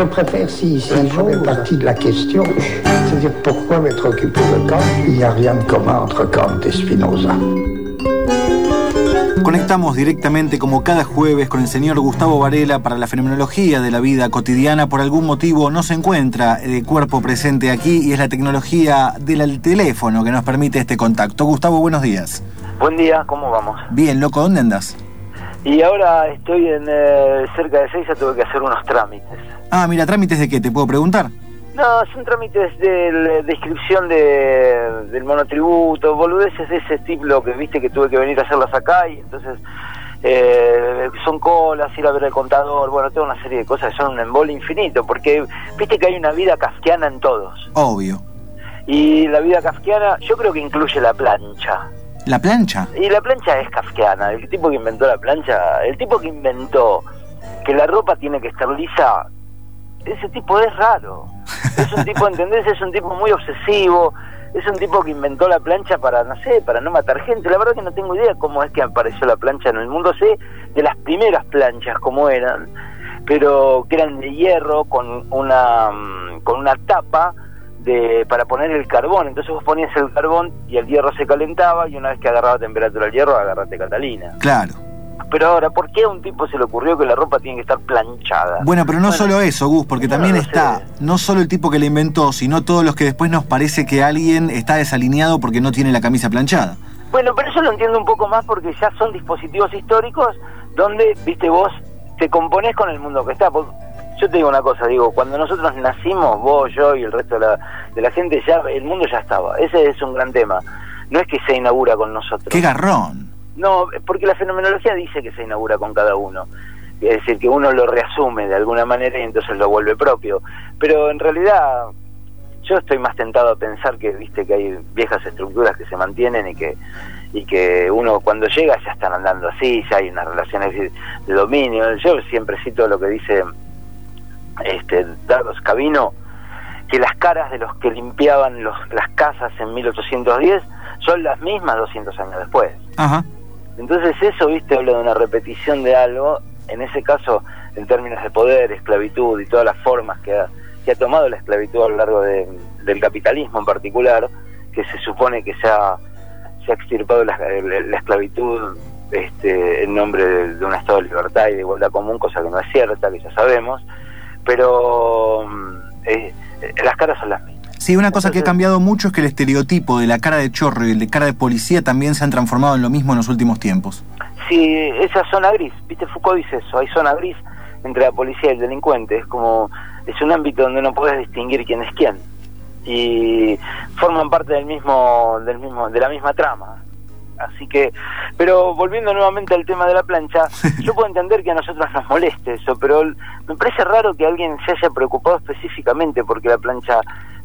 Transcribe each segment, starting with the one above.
Je préfère si, si je fais partie de la question, c'est-à-dire pourquoi m'être occupé de Kant Il n'y a rien de commun entre Kant et Spinoza. Conectamos directamente como cada jueves con el señor Gustavo Varela para la fenomenología de la vida cotidiana. Por algún motivo no se encuentra de cuerpo presente aquí y es la tecnología del teléfono que nos permite este contacto. Gustavo, buenos días. Buen día, ¿cómo vamos? Bien, loco, ¿dónde andas? Y ahora estoy en eh, cerca de Seiza, tuve que hacer unos trámites. Ah, mira, ¿trámites de qué? ¿Te puedo preguntar? No, son trámites de, de inscripción de, del monotributo, boludeces de ese estilo que viste que tuve que venir a hacerlas acá y entonces eh, son colas, ir a ver el contador, bueno, toda una serie de cosas que son un embole infinito, porque viste que hay una vida kafkiana en todos. Obvio. Y la vida kafkiana yo creo que incluye la plancha. ¿La plancha? Y la plancha es kafkiana, el tipo que inventó la plancha, el tipo que inventó que la ropa tiene que estar lisa, ese tipo es raro. Es un tipo, ¿entendés? Es un tipo muy obsesivo. Es un tipo que inventó la plancha para, no sé, para no matar gente. La verdad que no tengo idea cómo es que apareció la plancha en el mundo. Sé de las primeras planchas cómo eran, pero que eran de hierro con una, mm, con una tapa de, para poner el carbón. Entonces vos ponías el carbón y el hierro se calentaba y una vez que agarraba temperatura el hierro, agarrate Catalina. Claro. Pero ahora, ¿por qué a un tipo se le ocurrió que la ropa tiene que estar planchada? Bueno, pero no solo eso, Gus, porque no, también está no solo el tipo que la inventó, sino todos los que después nos parece que alguien está desalineado porque no tiene la camisa planchada. Bueno, pero eso lo entiendo un poco más porque ya son dispositivos históricos donde, viste, vos te componés con el mundo que está. Porque yo te digo una cosa, digo, cuando nosotros nacimos, vos, yo y el resto de la, de la gente, ya el mundo ya estaba. Ese es un gran tema. No es que se inaugura con nosotros. ¡Qué garrón! No, porque la fenomenología dice que se inaugura con cada uno. Es decir, que uno lo reasume de alguna manera y entonces lo vuelve propio. Pero en realidad yo estoy más tentado a pensar que viste que hay viejas estructuras que se mantienen y que y que uno cuando llega ya están andando así, ya hay unas relaciones de, de dominio. Yo siempre cito lo que dice este Scavino, que las caras de los que limpiaban los, las casas en 1810 son las mismas 200 años después. Ajá. Entonces eso, viste, habla de una repetición de algo, en ese caso, en términos de poder, esclavitud y todas las formas que ha, que ha tomado la esclavitud a lo largo de- del capitalismo en particular, que se supone que se ha, se ha extirpado la, la- la esclavitud este, en nombre de, de un estado de libertad y de igualdad común, cosa que no es cierta, que ya sabemos, pero mm, eh, eh, las caras son las mismas. Sí, una cosa que ha cambiado mucho es que el estereotipo de la cara de chorro y el de cara de policía también se han transformado en lo mismo en los últimos tiempos. Sí, esa zona gris, viste, Foucault dice eso, hay zona gris entre la policía y el delincuente, es como, es un ámbito donde no puedes distinguir quién es quién y forman parte del mismo, del mismo, de la misma trama. Así que, pero volviendo nuevamente al tema de la plancha, yo puedo entender que a nosotros nos moleste eso, pero me parece raro que alguien se haya preocupado específicamente porque la plancha,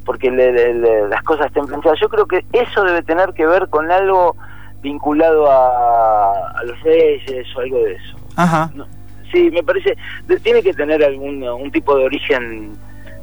porque le- le- le- las cosas estén planchadas. Yo creo que eso debe tener que ver con algo vinculado a, a los reyes o algo de eso. Ajá. No, sí, me parece, de- tiene que tener algún un tipo de origen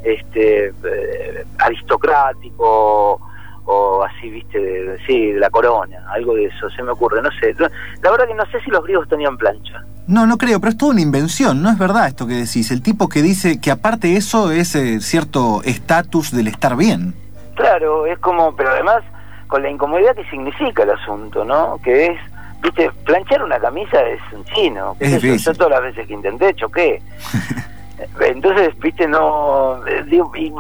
este eh, aristocrático o así, viste, de, de- sí, de la corona, algo de eso, se me ocurre, no sé. La verdad que no sé si los griegos tenían plancha. No, no creo, pero es toda una invención, no es verdad esto que decís. El tipo que dice que aparte eso es eh, cierto estatus del estar bien. Claro, es como, pero además con la incomodidad que significa el asunto, ¿no? Que es, viste, planchar una camisa es un chino. ¿Qué Es difícil. Yo todas las veces que intenté choqué. Entonces, viste, no. eh, digo, y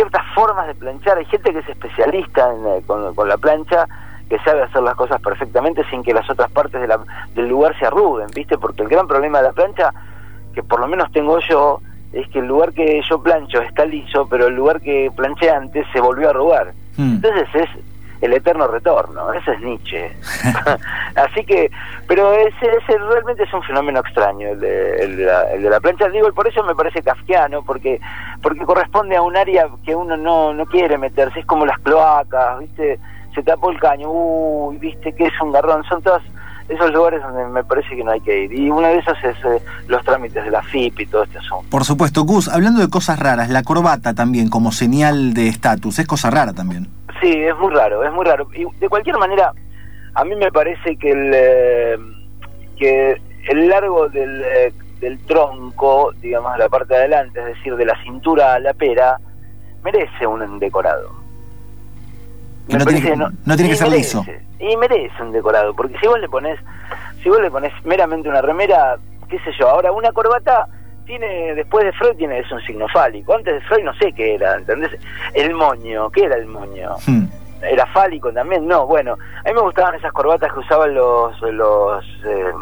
ciertas formas de planchar. Hay gente que es especialista en, eh, con, con la plancha, que sabe hacer las cosas perfectamente sin que las otras partes de la- del lugar se arruguen, viste, porque el gran problema de la plancha, que por lo menos tengo yo, es que el lugar que yo plancho está liso, pero el lugar que planché antes se volvió a arrugar. Mm. Entonces es el eterno retorno, ese es Nietzsche. Así que, pero ese, ese realmente es un fenómeno extraño, el de, el de la, el de la plancha. Digo, por eso me parece kafkiano, porque porque corresponde a un área que uno no, no quiere meterse, es como las cloacas, ¿viste? Se tapó el caño, uy, ¿viste? Que es un garrón, son todos esos lugares donde me parece que no hay que ir. Y uno de esos es eh, los trámites de la FIP y todo este asunto. Por supuesto, Gus, hablando de cosas raras, la corbata también como señal de estatus, es cosa rara también. Sí, es muy raro, es muy raro. Y de cualquier manera, a mí me parece que el, eh, que el largo del, eh, del tronco, digamos, la parte de adelante, es decir, de la cintura a la pera, merece un decorado. Que no, tiene, que- no tiene que ser merece, liso. Y merece un decorado, porque si vos le pones, si vos le pones meramente una remera, qué sé yo, ahora una corbata tiene, después de Freud tiene es un signo fálico, antes de Freud no sé qué era, ¿entendés? El moño, ¿qué era el moño? Hmm. era fálico también, no, bueno, a mí me gustaban esas corbatas que usaban los los eh,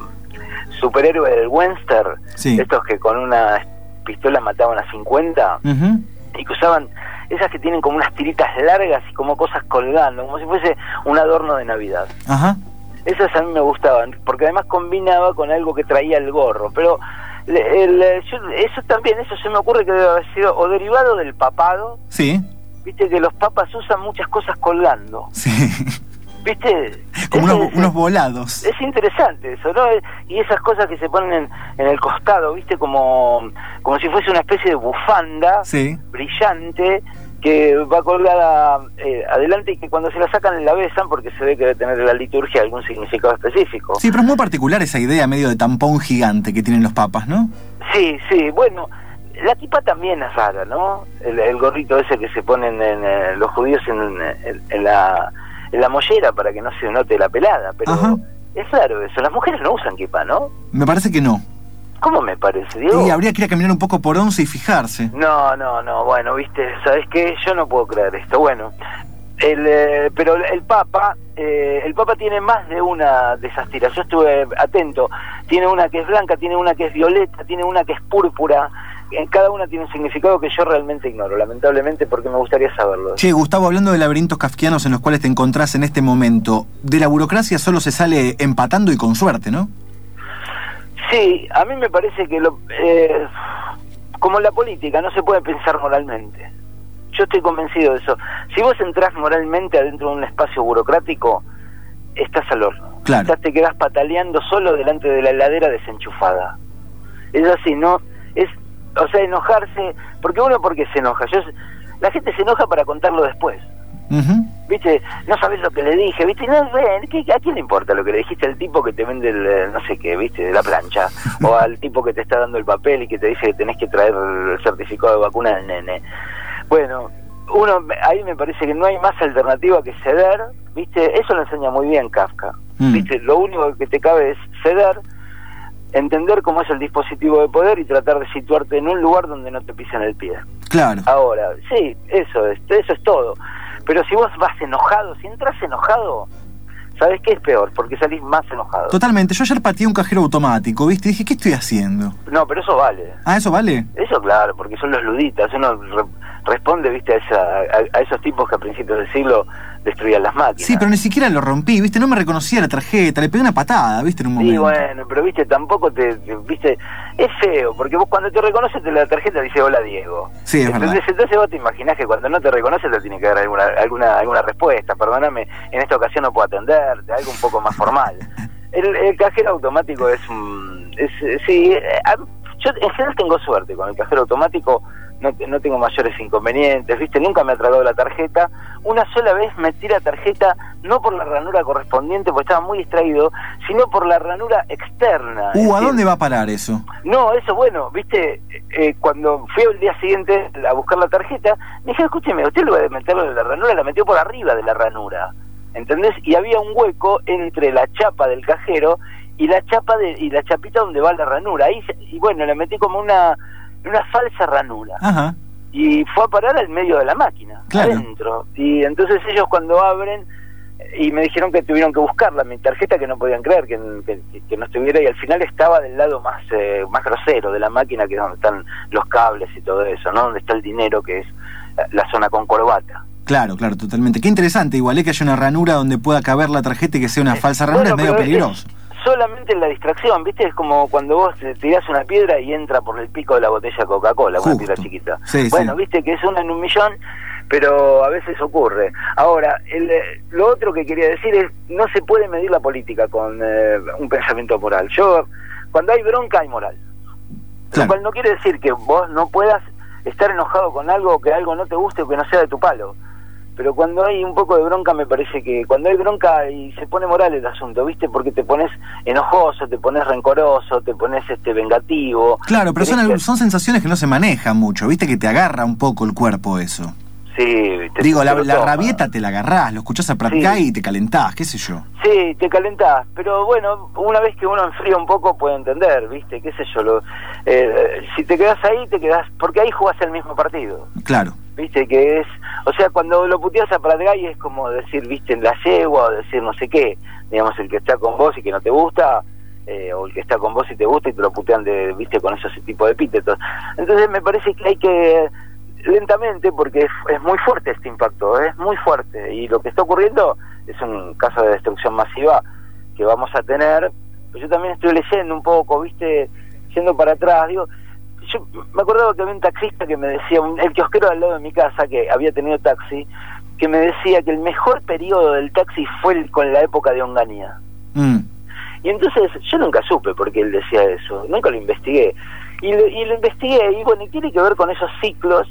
superhéroes del Webster, Sí. estos que con una pistola mataban a 50 Ujú. y que usaban esas que tienen como unas tiritas largas y como cosas colgando, como si fuese un adorno de Navidad. Ajá. Esas a mí me gustaban, porque además combinaba con algo que traía el gorro, pero el- yo- eso también, eso se me ocurre que debe haber sido o derivado del papado, Sí. viste que los papas usan muchas cosas colgando, Sí. viste. Como unos, volados. es interesante eso, ¿no? Y esas cosas que se ponen en, en el costado, ¿viste? Como, como si fuese una especie de bufanda Sí. brillante que va colgada eh, adelante y que cuando se la sacan la besan porque se ve que debe tener en la liturgia algún significado específico. Sí, pero es muy particular esa idea medio de tampón gigante que tienen los papas, ¿no? Sí, sí, bueno, la tipa también es rara, ¿no? El, el gorrito ese que se ponen en, eh, los judíos en, en- en la, en la mollera para que no se note la pelada, pero Ajá. es raro eso. Las mujeres no usan kipa, ¿no? Me parece que no. ¿Cómo me parece, Diego? Y habría que ir a caminar un poco por once y fijarse. No, no, no, bueno, viste, ¿sabes qué? Yo no puedo creer esto. Bueno, el, eh, pero el Papa, eh, el Papa tiene más de una de esas tiras. Yo estuve atento. Tiene una que es blanca, tiene una que es violeta, tiene una que es púrpura. En cada una tiene un significado que yo realmente ignoro, lamentablemente, porque me gustaría saberlo. Che, Gustavo, hablando de laberintos kafkianos en los cuales te encontrás en este momento, de la burocracia solo se sale empatando y con suerte, ¿no? Sí, a mí me parece que lo, eh, como la política no se puede pensar moralmente. Yo estoy convencido de eso. Si vos entrás moralmente adentro de un espacio burocrático, estás al horno. Claro. Ya te quedás pataleando solo delante de la heladera desenchufada. Es así, ¿no? Es, o sea, enojarse, porque uno porque se enoja. Yo, la gente se enoja para contarlo después. ¿Viste? No sabes lo que le dije, ¿viste? No, ven, ¿qué- ¿A quién le importa lo que le dijiste al tipo que te vende el, eh, no sé qué, ¿viste? De la plancha. o al tipo que te está dando el papel y que te dice que tenés que traer el certificado de vacuna del nene. Bueno, uno, ahí me parece que no hay más alternativa que ceder, ¿viste? Eso lo enseña muy bien Kafka. Mm. ¿Viste? Lo único que te cabe es ceder, entender cómo es el dispositivo de poder y tratar de situarte en un lugar donde no te pisen el pie. Claro. Ahora, sí, eso es, eso es todo. Pero si vos vas enojado, si entras enojado, ¿sabes qué es peor? Porque salís más enojado. Totalmente. Yo ayer pateé un cajero automático, ¿viste? Y dije, ¿qué estoy haciendo? No, pero eso vale. Ah, ¿eso vale? Eso claro, porque son los luditas. Uno re- responde, viste, a, esa, a, a esos tipos que a principios del siglo destruían las máquinas. Sí, pero ni siquiera lo rompí, ¿viste? No me reconocía la tarjeta, le pegué una patada, ¿viste? En un momento. Sí, bueno, pero viste, tampoco te, te- viste, es feo, porque vos cuando te reconoces te la tarjeta dice hola Diego. Sí, es entonces, verdad. entonces vos te imaginás que cuando no te reconoces te tiene que dar alguna, alguna, alguna respuesta, perdóname, en esta ocasión no puedo atenderte, algo un poco más formal. El, el cajero automático es un, es, sí, eh, a- yo en general tengo suerte con el cajero automático, no, no tengo mayores inconvenientes, viste, nunca me ha tragado la tarjeta, una sola vez metí la tarjeta no por la ranura correspondiente, porque estaba muy distraído, sino por la ranura externa. Uh, ¿a dónde va a parar eso? no, eso bueno, viste, eh, cuando fui el día siguiente a buscar la tarjeta, me dije, escúcheme, usted lo va a meter en la ranura, la metió por arriba de la ranura, ¿entendés? Y había un hueco entre la chapa del cajero y la chapa de, y la chapita donde va la ranura. Ahí, y bueno, la metí como una, una falsa ranura. Ajá. Y fue a parar al medio de la máquina, Claro. adentro. Y entonces ellos cuando abren, y me dijeron que tuvieron que buscarla, mi tarjeta que no podían creer que, que- que no estuviera y al final estaba del lado más eh, más grosero de la máquina que es donde están los cables y todo eso, ¿no? Donde está el dinero que es eh, la zona con corbata. Claro, claro, totalmente. Qué interesante, igual es que haya una ranura donde pueda caber la tarjeta y que sea una falsa ranura, Eh, Bueno, es medio peligroso. Solamente la distracción, ¿viste? Es como cuando vos tirás una piedra y entra por el pico de la botella Coca-Cola, una piedra chiquita. Sí, bueno, sí. viste que es una en un millón, pero a veces ocurre. Ahora, el, eh, lo otro que quería decir es, no se puede medir la política con eh, un pensamiento moral. Yo, cuando hay bronca hay moral. Claro. Lo cual no quiere decir que vos no puedas estar enojado con algo que algo no te guste o que no sea de tu palo. Pero cuando hay un poco de bronca me parece que cuando hay bronca y se pone moral el asunto, ¿viste? Porque te pones enojoso, te pones rencoroso, te pones este vengativo. Claro, pero son, son sensaciones que no se manejan mucho, ¿viste? Que te agarra un poco el cuerpo eso. Sí, Digo, la, rabieta te la agarrás, lo escuchás a practicar y te calentás, qué sé yo. Sí, te calentás, pero bueno, una vez que uno enfría un poco puede entender, ¿viste? ¿Qué sé yo? Lo, eh, si te quedas ahí, te quedas, porque ahí jugás el mismo partido. Claro. ¿Viste? Que es, o sea, cuando lo puteas a Pratgay es como decir, ¿viste? En la yegua o decir no sé qué, digamos, el que está con vos y que no te gusta, eh, o el que está con vos y te gusta y te lo putean de, ¿viste? Con esos tipo de epítetos. Entonces me parece que hay que lentamente porque es, muy fuerte este impacto, es muy fuerte y lo que está ocurriendo es un caso de destrucción masiva que vamos a tener. Pues yo también estoy leyendo un poco, viste, yendo para atrás, digo, yo me acordaba que había un taxista que me decía, el kiosquero al lado de mi casa que había tenido taxi, que me decía que el mejor periodo del taxi fue con la época de Onganía. Mm. Y entonces yo nunca supe por qué él decía eso, nunca lo investigué. Y lo, y lo investigué y bueno, y tiene que ver con esos ciclos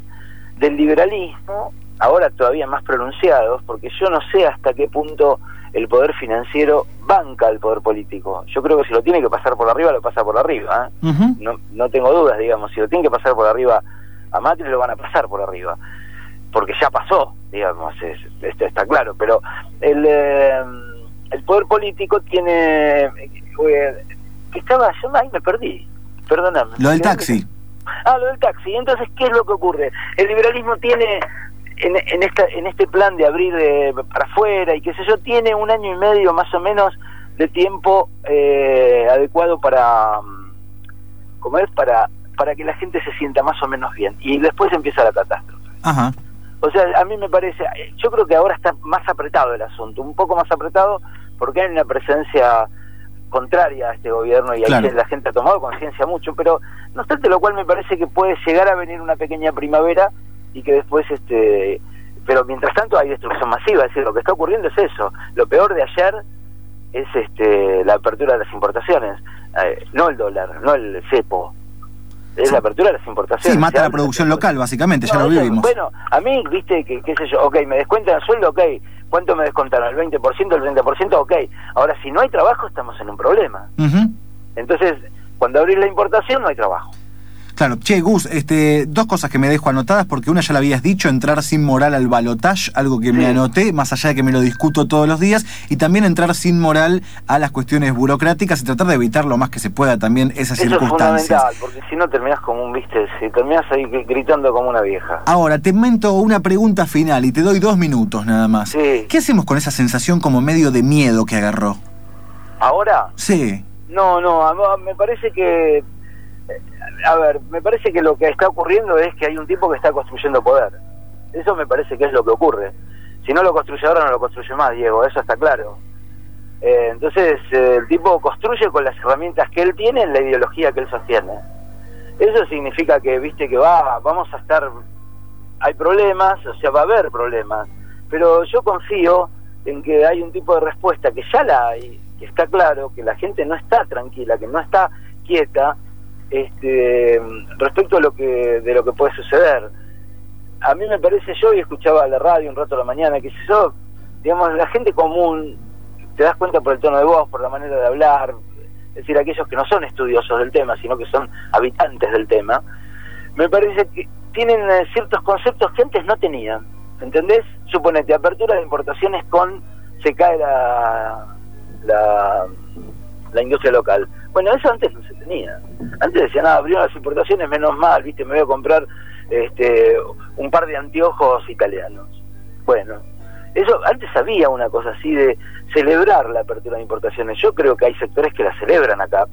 del liberalismo, ahora todavía más pronunciados, porque yo no sé hasta qué punto el poder financiero banca al poder político. Yo creo que si lo tiene que pasar por arriba, lo pasa por arriba. ¿eh? no, no tengo dudas, digamos, si lo tiene que pasar por arriba a Macri, lo van a pasar por arriba. Porque ya pasó, digamos, esto está claro. Pero el, eh, el poder político tiene... Eh, estaba, yo ahí me perdí, perdóname. Lo del taxi. Ah, lo del taxi. Entonces, ¿qué es lo que ocurre? El liberalismo tiene, en, en, esta, en este plan de abrir eh, para afuera y qué sé yo, tiene un año y medio más o menos de tiempo eh, adecuado para, mm, ¿cómo es? Para, para que la gente se sienta más o menos bien. Y después empieza la catástrofe. Ajá. O sea, a mí me parece, yo creo que ahora está más apretado el asunto, un poco más apretado porque hay una presencia contraria a este gobierno y ahí la gente ha tomado conciencia mucho, pero no obstante lo cual me parece que puede llegar a venir una pequeña primavera y que después este pero mientras tanto hay destrucción masiva, es decir, lo que está ocurriendo es eso. Lo peor de ayer es este la apertura de las importaciones, eh, no el dólar, no el cepo. Es la apertura de las importaciones. Sí, mata la producción local, básicamente, ya lo vivimos. Bueno, a mí, viste, que qué sé yo, ok, me descuentan el sueldo, ok, ¿Cuánto me descontaron? ¿El 20%? ¿El 30%? Ok. Ahora, si no hay trabajo, estamos en un problema. Entonces, cuando abrís la importación, no hay trabajo. Claro, che, Gus, este, dos cosas que me dejo anotadas, porque una ya la habías dicho, entrar sin moral al balotage, algo que me anoté, más allá de que me lo discuto todos los días, y también entrar sin moral a las cuestiones burocráticas y tratar de evitar lo más que se pueda también esas Eso circunstancias. Es fundamental, porque si no terminas como un, viste, si terminas ahí gritando como una vieja. Ahora, te mento una pregunta final y te doy dos minutos nada más. Sí. ¿Qué hacemos con esa sensación como medio de miedo que agarró? ¿Ahora? Sí. No, no, me parece que a ver, me parece que lo que está ocurriendo es que hay un tipo que está construyendo poder. Eso me parece que es lo que ocurre. Si no lo construye ahora, no lo construye más, Diego, eso está claro. Eh, entonces, eh, el tipo construye con las herramientas que él tiene en la ideología que él sostiene. Eso significa que, viste, que va, vamos a estar, hay problemas, o sea, va a haber problemas, pero yo confío en que hay un tipo de respuesta que ya la hay, que está claro, que la gente no está tranquila, que no está quieta, este, respecto a lo que de lo que puede suceder. A mí me parece, yo y escuchaba la radio un rato a la mañana, que si yo, digamos, la gente común, te das cuenta por el tono de voz, por la manera de hablar, es decir, aquellos que no son estudiosos del tema, sino que son habitantes del tema, me parece que tienen eh, ciertos conceptos que antes no tenían. ¿Entendés? Suponete, apertura de importaciones con se cae la, la, la industria local. Bueno, eso antes no se tenía. Antes decían, nada, abrieron las importaciones, menos mal, viste, me voy a comprar este, un par de anteojos italianos. Bueno, eso antes había una cosa así de celebrar la apertura de importaciones. Yo creo que hay sectores que la celebran acá,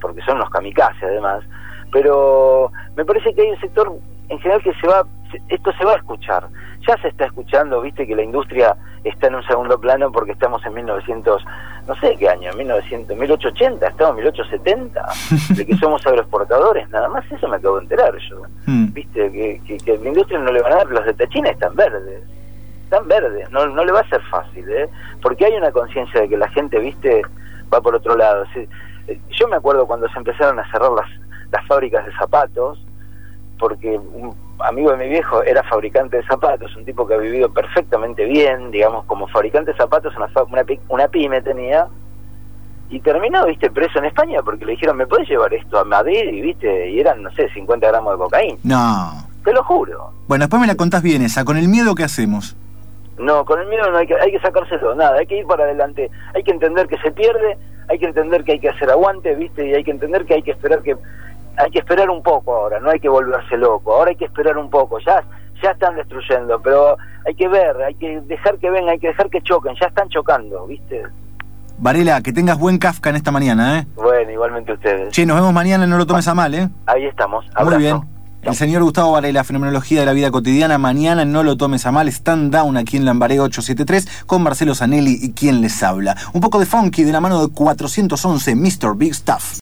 porque son los kamikaze además, pero me parece que hay un sector en general que se va, esto se va a escuchar. Ya se está escuchando, viste, que la industria está en un segundo plano porque estamos en 1900, no sé qué año, 1900, 1880, estamos en 1870, de que somos agroexportadores, nada más eso me acabo de enterar yo. Hmm. Viste, que, que, la industria no le van a dar, los de Tachina están verdes, están verdes, no, no le va a ser fácil, ¿eh? porque hay una conciencia de que la gente, viste, va por otro lado. yo me acuerdo cuando se empezaron a cerrar las, las fábricas de zapatos, porque un amigo de mi viejo era fabricante de zapatos, un tipo que ha vivido perfectamente bien, digamos, como fabricante de zapatos, una, una, una pyme tenía, y terminó, viste, preso en España porque le dijeron, ¿me puedes llevar esto a Madrid? Y viste, y eran, no sé, 50 gramos de cocaína. No. Te lo juro. Bueno, después me la contás bien esa, con el miedo ¿qué hacemos? No, con el miedo no hay que, hay que sacárselo, nada, hay que ir para adelante, hay que entender que se pierde, hay que entender que hay que hacer aguante, viste, y hay que entender que hay que esperar que, hay que esperar un poco ahora, no hay que volverse loco, ahora hay que esperar un poco, ya, ya están destruyendo, pero hay que ver, hay que dejar que vengan, hay que dejar que choquen, ya están chocando, viste. Varela, que tengas buen Kafka en esta mañana, ¿eh? Bueno, igualmente ustedes. Che, nos vemos mañana, no lo tomes a mal, ¿eh? Ahí estamos. Muy bien. El señor Gustavo Varela, Fenomenología de la Vida Cotidiana. Mañana no lo tomes a mal. Stand Down aquí en Lambaré 873 con Marcelo Zanelli y quien les habla. Un poco de funky de la mano de 411 Mr. Big Stuff.